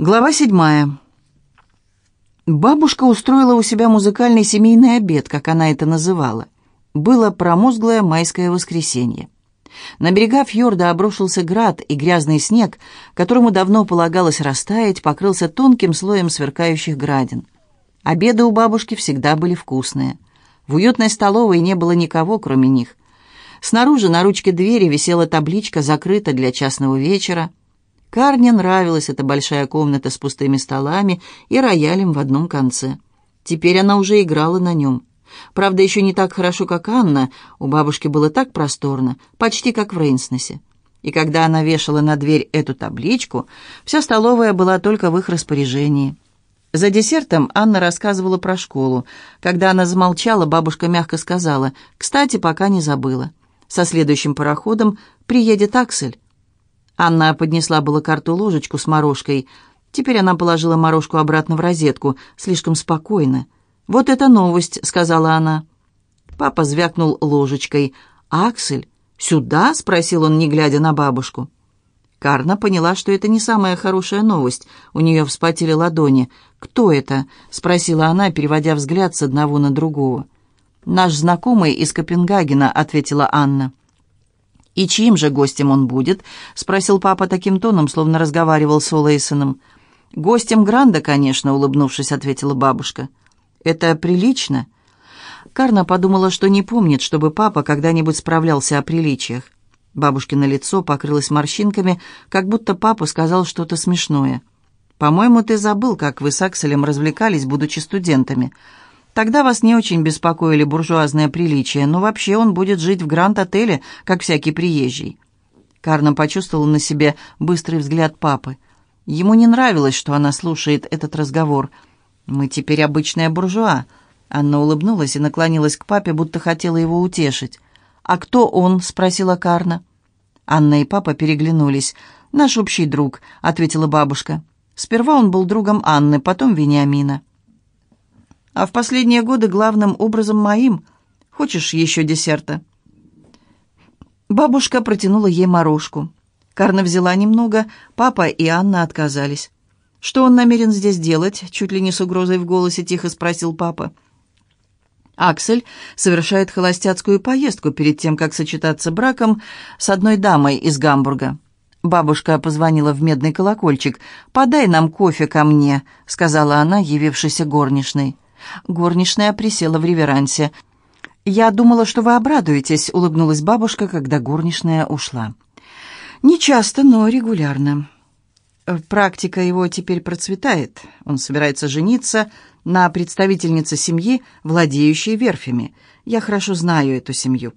Глава седьмая. Бабушка устроила у себя музыкальный семейный обед, как она это называла. Было промозглое майское воскресенье. На берега фьорда обрушился град, и грязный снег, которому давно полагалось растаять, покрылся тонким слоем сверкающих градин. Обеды у бабушки всегда были вкусные. В уютной столовой не было никого, кроме них. Снаружи на ручке двери висела табличка «Закрыто для частного вечера». Карне нравилась эта большая комната с пустыми столами и роялем в одном конце. Теперь она уже играла на нем. Правда, еще не так хорошо, как Анна. У бабушки было так просторно, почти как в Рейнснесе. И когда она вешала на дверь эту табличку, вся столовая была только в их распоряжении. За десертом Анна рассказывала про школу. Когда она замолчала, бабушка мягко сказала, «Кстати, пока не забыла. Со следующим пароходом приедет Аксель. Анна поднесла было карту ложечку с морожкой. Теперь она положила морожку обратно в розетку, слишком спокойно. «Вот это новость», — сказала она. Папа звякнул ложечкой. «Аксель, сюда?» — спросил он, не глядя на бабушку. Карна поняла, что это не самая хорошая новость. У нее вспотели ладони. «Кто это?» — спросила она, переводя взгляд с одного на другого. «Наш знакомый из Копенгагена», — ответила Анна. «И чьим же гостем он будет?» — спросил папа таким тоном, словно разговаривал с Олэйсоном. «Гостем Гранда, конечно», — улыбнувшись, ответила бабушка. «Это прилично?» Карна подумала, что не помнит, чтобы папа когда-нибудь справлялся о приличиях. Бабушкино лицо покрылось морщинками, как будто папа сказал что-то смешное. «По-моему, ты забыл, как вы с Акселем развлекались, будучи студентами. Тогда вас не очень беспокоили буржуазные приличия, но вообще он будет жить в Гранд-отеле, как всякий приезжий». Карна почувствовала на себе быстрый взгляд папы. Ему не нравилось, что она слушает этот разговор. «Мы теперь обычная буржуа». Анна улыбнулась и наклонилась к папе, будто хотела его утешить. «А кто он?» — спросила Карна. Анна и папа переглянулись. «Наш общий друг», — ответила бабушка. «Сперва он был другом Анны, потом Вениамина» а в последние годы главным образом моим. Хочешь еще десерта?» Бабушка протянула ей морожку. Карна взяла немного, папа и Анна отказались. «Что он намерен здесь делать?» — чуть ли не с угрозой в голосе тихо спросил папа. Аксель совершает холостяцкую поездку перед тем, как сочетаться браком с одной дамой из Гамбурга. Бабушка позвонила в медный колокольчик. «Подай нам кофе ко мне», — сказала она, явившейся горничной. Горничная присела в реверансе. «Я думала, что вы обрадуетесь», — улыбнулась бабушка, когда горничная ушла. «Не часто, но регулярно. Практика его теперь процветает. Он собирается жениться на представительнице семьи, владеющей верфями. Я хорошо знаю эту семью».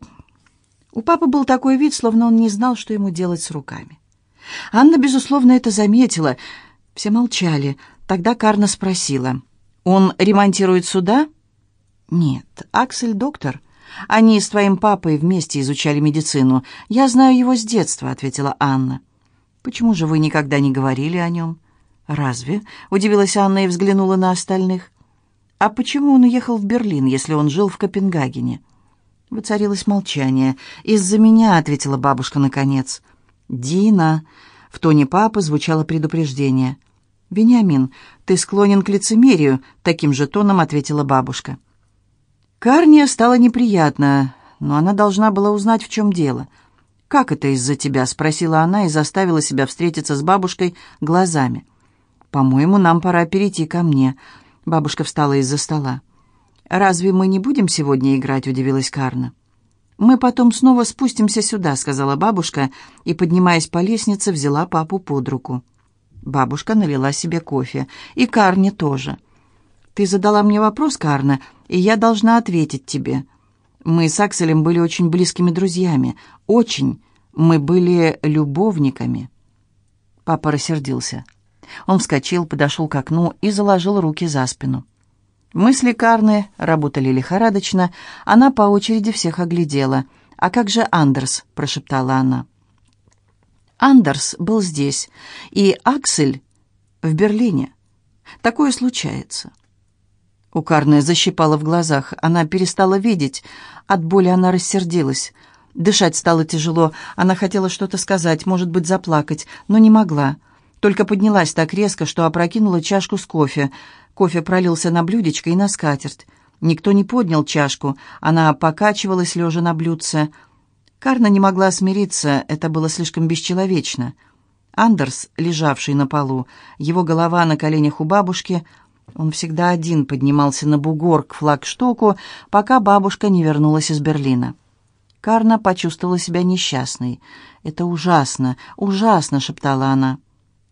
У папы был такой вид, словно он не знал, что ему делать с руками. Анна, безусловно, это заметила. Все молчали. Тогда Карна спросила — «Он ремонтирует суда?» «Нет, Аксель доктор. Они с твоим папой вместе изучали медицину. Я знаю его с детства», — ответила Анна. «Почему же вы никогда не говорили о нем?» «Разве?» — удивилась Анна и взглянула на остальных. «А почему он уехал в Берлин, если он жил в Копенгагене?» Воцарилось молчание. «Из-за меня», — ответила бабушка наконец. «Дина!» — в тоне папы звучало предупреждение. «Вениамин, ты склонен к лицемерию», — таким же тоном ответила бабушка. Карния стало неприятно, но она должна была узнать, в чем дело. «Как это из-за тебя?» — спросила она и заставила себя встретиться с бабушкой глазами. «По-моему, нам пора перейти ко мне». Бабушка встала из-за стола. «Разве мы не будем сегодня играть?» — удивилась Карна. «Мы потом снова спустимся сюда», — сказала бабушка, и, поднимаясь по лестнице, взяла папу под руку. Бабушка налила себе кофе. И Карне тоже. «Ты задала мне вопрос, Карна, и я должна ответить тебе. Мы с Акселем были очень близкими друзьями. Очень. Мы были любовниками». Папа рассердился. Он вскочил, подошел к окну и заложил руки за спину. Мысли Карны работали лихорадочно. Она по очереди всех оглядела. «А как же Андерс?» – прошептала она. Андерс был здесь, и Аксель в Берлине. Такое случается. У Карны защипала в глазах. Она перестала видеть. От боли она рассердилась. Дышать стало тяжело. Она хотела что-то сказать, может быть, заплакать, но не могла. Только поднялась так резко, что опрокинула чашку с кофе. Кофе пролился на блюдечко и на скатерть. Никто не поднял чашку, она покачивалась, лежа на блюдце. Карна не могла смириться, это было слишком бесчеловечно. Андерс, лежавший на полу, его голова на коленях у бабушки, он всегда один поднимался на бугор к флагштоку, пока бабушка не вернулась из Берлина. Карна почувствовала себя несчастной. «Это ужасно, ужасно!» — шептала она.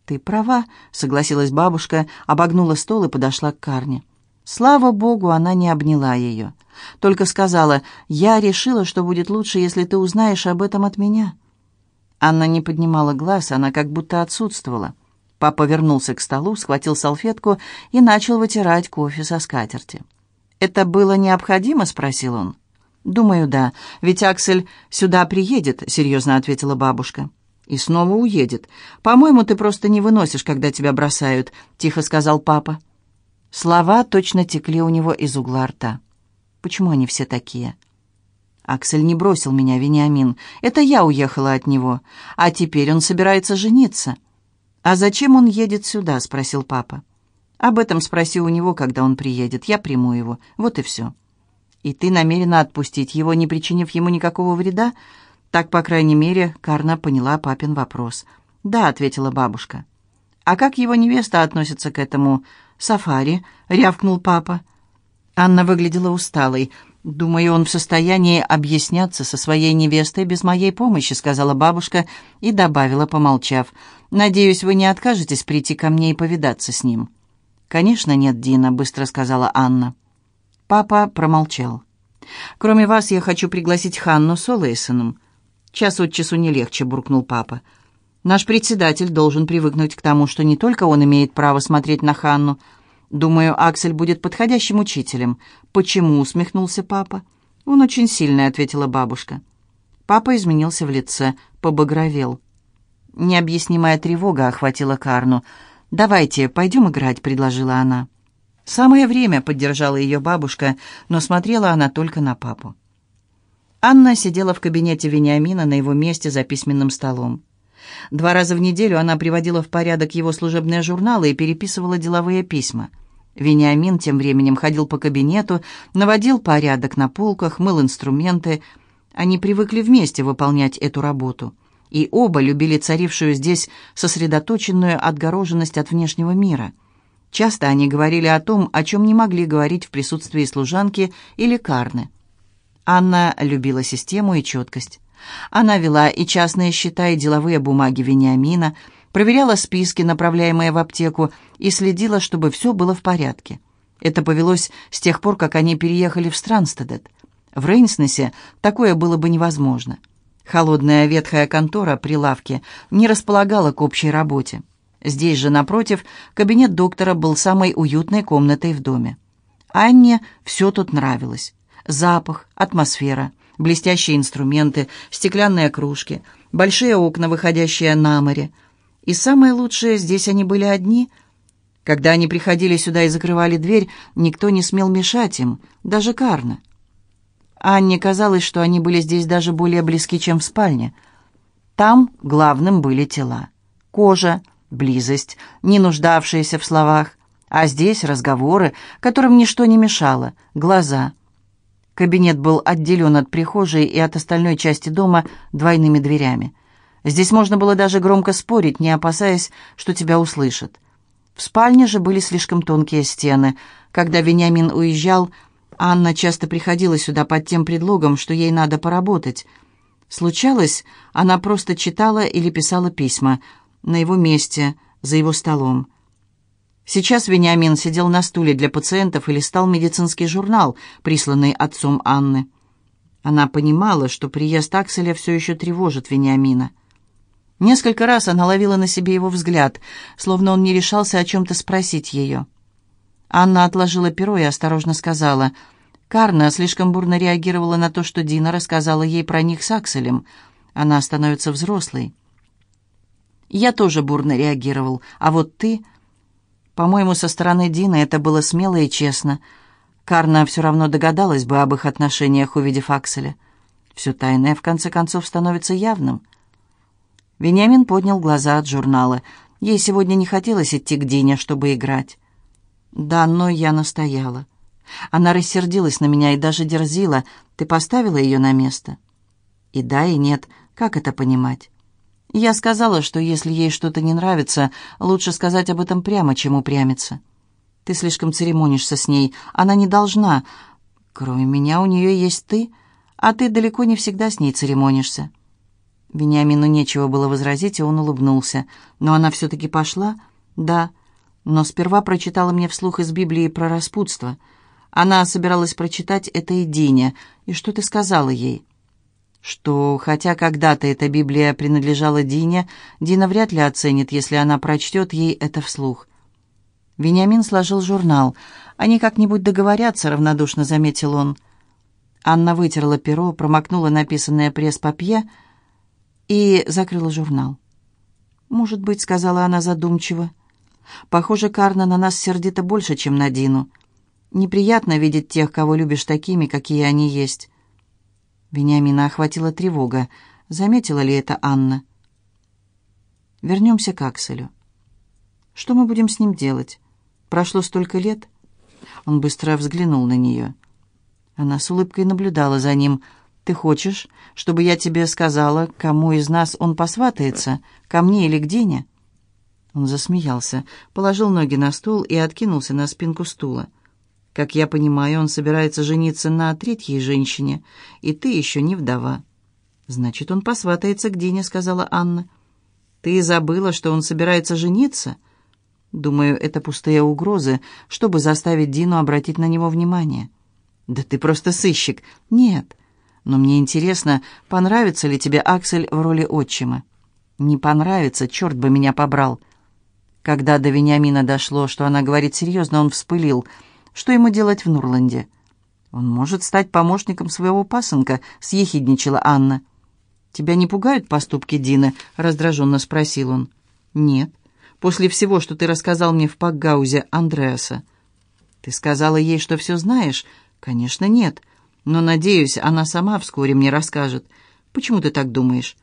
«Ты права», — согласилась бабушка, обогнула стол и подошла к Карне. Слава богу, она не обняла ее. Только сказала, «Я решила, что будет лучше, если ты узнаешь об этом от меня». Анна не поднимала глаз, она как будто отсутствовала. Папа вернулся к столу, схватил салфетку и начал вытирать кофе со скатерти. «Это было необходимо?» — спросил он. «Думаю, да. Ведь Аксель сюда приедет», — серьезно ответила бабушка. «И снова уедет. По-моему, ты просто не выносишь, когда тебя бросают», — тихо сказал папа. Слова точно текли у него из угла рта. Почему они все такие? Аксель не бросил меня, Вениамин. Это я уехала от него. А теперь он собирается жениться. «А зачем он едет сюда?» — спросил папа. «Об этом спроси у него, когда он приедет. Я приму его. Вот и все». «И ты намерена отпустить его, не причинив ему никакого вреда?» Так, по крайней мере, Карна поняла папин вопрос. «Да», — ответила бабушка. «А как его невеста относится к этому «Сафари», — рявкнул папа. Анна выглядела усталой. «Думаю, он в состоянии объясняться со своей невестой без моей помощи», — сказала бабушка и добавила, помолчав. «Надеюсь, вы не откажетесь прийти ко мне и повидаться с ним». «Конечно нет, Дина», — быстро сказала Анна. Папа промолчал. «Кроме вас, я хочу пригласить Ханну с Олэйсоном». «Час от часу не легче», — буркнул папа. Наш председатель должен привыкнуть к тому, что не только он имеет право смотреть на Ханну. Думаю, Аксель будет подходящим учителем. Почему? усмехнулся папа. Он очень сильный, ответила бабушка. Папа изменился в лице, побагровел. Необъяснимая тревога охватила Карну. «Давайте, пойдем играть», — предложила она. «Самое время», — поддержала ее бабушка, но смотрела она только на папу. Анна сидела в кабинете Вениамина на его месте за письменным столом. Два раза в неделю она приводила в порядок его служебные журналы и переписывала деловые письма. Вениамин тем временем ходил по кабинету, наводил порядок на полках, мыл инструменты. Они привыкли вместе выполнять эту работу. И оба любили царившую здесь сосредоточенную отгороженность от внешнего мира. Часто они говорили о том, о чем не могли говорить в присутствии служанки или карны. Анна любила систему и четкость. Она вела и частные счета, и деловые бумаги Вениамина, проверяла списки, направляемые в аптеку, и следила, чтобы все было в порядке. Это повелось с тех пор, как они переехали в Странстедет. В Рейнснесе такое было бы невозможно. Холодная ветхая контора при лавке не располагала к общей работе. Здесь же, напротив, кабинет доктора был самой уютной комнатой в доме. Анне все тут нравилось. Запах, атмосфера, блестящие инструменты, стеклянные кружки, большие окна, выходящие на море. И самое лучшее, здесь они были одни. Когда они приходили сюда и закрывали дверь, никто не смел мешать им, даже Карна. Анне казалось, что они были здесь даже более близки, чем в спальне. Там главным были тела. Кожа, близость, не нуждавшиеся в словах, а здесь разговоры, которым ничто не мешало, глаза — Кабинет был отделен от прихожей и от остальной части дома двойными дверями. Здесь можно было даже громко спорить, не опасаясь, что тебя услышат. В спальне же были слишком тонкие стены. Когда Вениамин уезжал, Анна часто приходила сюда под тем предлогом, что ей надо поработать. Случалось, она просто читала или писала письма на его месте, за его столом. Сейчас Вениамин сидел на стуле для пациентов и листал медицинский журнал, присланный отцом Анны. Она понимала, что приезд Акселя все еще тревожит Вениамина. Несколько раз она ловила на себе его взгляд, словно он не решался о чем-то спросить ее. Анна отложила перо и осторожно сказала, «Карна слишком бурно реагировала на то, что Дина рассказала ей про них с Акселем. Она становится взрослой». «Я тоже бурно реагировал, а вот ты...» По-моему, со стороны Дины это было смело и честно. Карна все равно догадалась бы об их отношениях, увидев Акселя. Все тайное, в конце концов, становится явным. Вениамин поднял глаза от журнала. Ей сегодня не хотелось идти к Дине, чтобы играть. Да, но я настояла. Она рассердилась на меня и даже дерзила. Ты поставила ее на место? И да, и нет. Как это понимать? Я сказала, что если ей что-то не нравится, лучше сказать об этом прямо, чем упрямиться. Ты слишком церемонишься с ней. Она не должна. Кроме меня у нее есть ты, а ты далеко не всегда с ней церемонишься. Вениамину нечего было возразить, и он улыбнулся. «Но она все-таки пошла?» «Да, но сперва прочитала мне вслух из Библии про распутство. Она собиралась прочитать это и Дине. И что ты сказала ей?» «Что, хотя когда-то эта Библия принадлежала Дине, Дина вряд ли оценит, если она прочтет ей это вслух». Вениамин сложил журнал. «Они как-нибудь договорятся», — равнодушно заметил он. Анна вытерла перо, промокнула написанное пресс-папье — и закрыла журнал. «Может быть», — сказала она задумчиво. «Похоже, Карна на нас сердито больше, чем на Дину. Неприятно видеть тех, кого любишь такими, какие они есть». Вениамина охватила тревога. Заметила ли это Анна? «Вернемся к Акселю. Что мы будем с ним делать? Прошло столько лет?» Он быстро взглянул на нее. Она с улыбкой наблюдала за ним — ты хочешь, чтобы я тебе сказала, кому из нас он посватается, ко мне или к Дине?» Он засмеялся, положил ноги на стул и откинулся на спинку стула. «Как я понимаю, он собирается жениться на третьей женщине, и ты еще не вдова». «Значит, он посватается к Дине», — сказала Анна. «Ты забыла, что он собирается жениться?» «Думаю, это пустые угрозы, чтобы заставить Дину обратить на него внимание». «Да ты просто сыщик». «Нет, но мне интересно, понравится ли тебе Аксель в роли отчима. Не понравится, черт бы меня побрал. Когда до Вениамина дошло, что она говорит серьезно, он вспылил. Что ему делать в Нурланде? Он может стать помощником своего пасынка, съехидничала Анна. «Тебя не пугают поступки Дины?» — раздраженно спросил он. «Нет. После всего, что ты рассказал мне в Пакгаузе Андреаса». «Ты сказала ей, что все знаешь?» «Конечно, нет. Но, надеюсь, она сама вскоре мне расскажет. Почему ты так думаешь?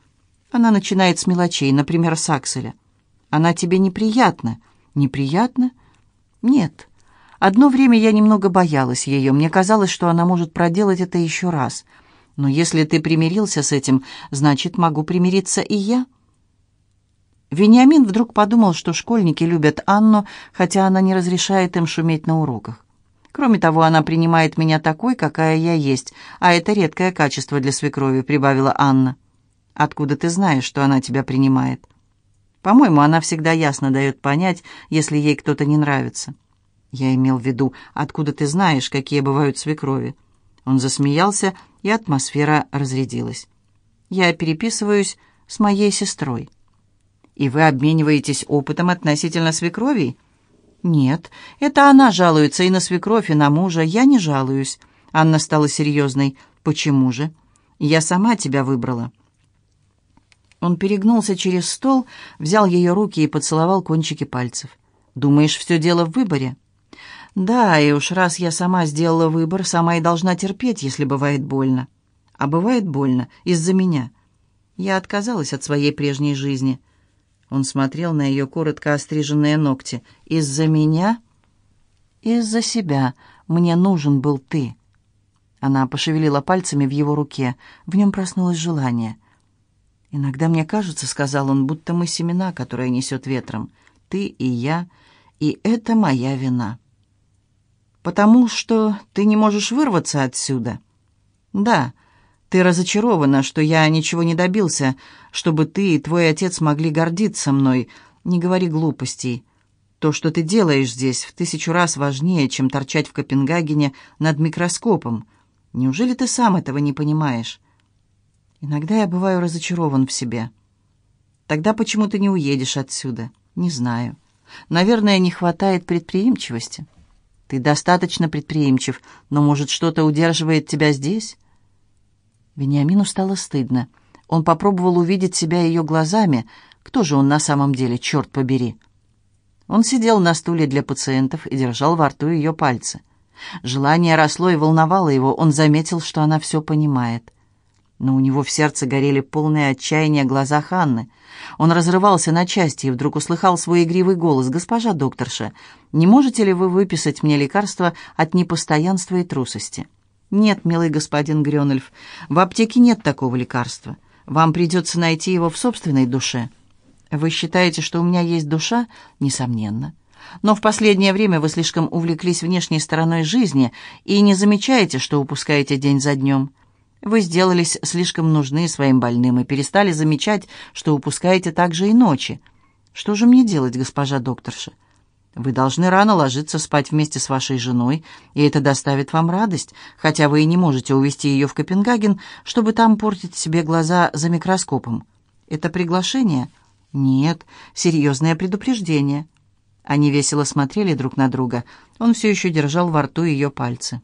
Она начинает с мелочей, например, с Акселя. Она тебе неприятна? Неприятна? Нет. Одно время я немного боялась ее. Мне казалось, что она может проделать это еще раз. Но если ты примирился с этим, значит, могу примириться и я. Вениамин вдруг подумал, что школьники любят Анну, хотя она не разрешает им шуметь на уроках. Кроме того, она принимает меня такой, какая я есть, а это редкое качество для свекрови», — прибавила Анна. «Откуда ты знаешь, что она тебя принимает?» «По-моему, она всегда ясно дает понять, если ей кто-то не нравится». «Я имел в виду, откуда ты знаешь, какие бывают свекрови?» Он засмеялся, и атмосфера разрядилась. «Я переписываюсь с моей сестрой». «И вы обмениваетесь опытом относительно свекровей?» «Нет, это она жалуется и на свекровь, и на мужа. Я не жалуюсь». Анна стала серьезной. «Почему же? Я сама тебя выбрала». Он перегнулся через стол, взял ее руки и поцеловал кончики пальцев. «Думаешь, все дело в выборе?» «Да, и уж раз я сама сделала выбор, сама и должна терпеть, если бывает больно. А бывает больно из-за меня. Я отказалась от своей прежней жизни». Он смотрел на ее коротко остриженные ногти. «Из-за меня?» «Из-за себя. Мне нужен был ты». Она пошевелила пальцами в его руке. В нем проснулось желание. «Иногда мне кажется, — сказал он, — будто мы семена, которые несет ветром. Ты и я, и это моя вина». «Потому что ты не можешь вырваться отсюда?» «Да, ты разочарована, что я ничего не добился, чтобы ты и твой отец могли гордиться мной. Не говори глупостей. То, что ты делаешь здесь, в тысячу раз важнее, чем торчать в Копенгагене над микроскопом. Неужели ты сам этого не понимаешь? Иногда я бываю разочарован в себе. Тогда почему ты не уедешь отсюда? Не знаю. Наверное, не хватает предприимчивости. Ты достаточно предприимчив, но, может, что-то удерживает тебя здесь?» Вениамину стало стыдно. Он попробовал увидеть себя ее глазами. Кто же он на самом деле, черт побери? Он сидел на стуле для пациентов и держал во рту ее пальцы. Желание росло и волновало его. Он заметил, что она все понимает. Но у него в сердце горели полные отчаяния глаза Ханны. Он разрывался на части и вдруг услыхал свой игривый голос. «Госпожа докторша, не можете ли вы выписать мне лекарство от непостоянства и трусости?» «Нет, милый господин Грёнольф, в аптеке нет такого лекарства. Вам придется найти его в собственной душе». «Вы считаете, что у меня есть душа?» «Несомненно. Но в последнее время вы слишком увлеклись внешней стороной жизни и не замечаете, что упускаете день за днем. Вы сделались слишком нужны своим больным и перестали замечать, что упускаете также и ночи. Что же мне делать, госпожа докторша? Вы должны рано ложиться спать вместе с вашей женой, и это доставит вам радость, хотя вы и не можете увезти ее в Копенгаген, чтобы там портить себе глаза за микроскопом. Это приглашение? Нет, серьезное предупреждение. Они весело смотрели друг на друга. Он все еще держал во рту ее пальцы.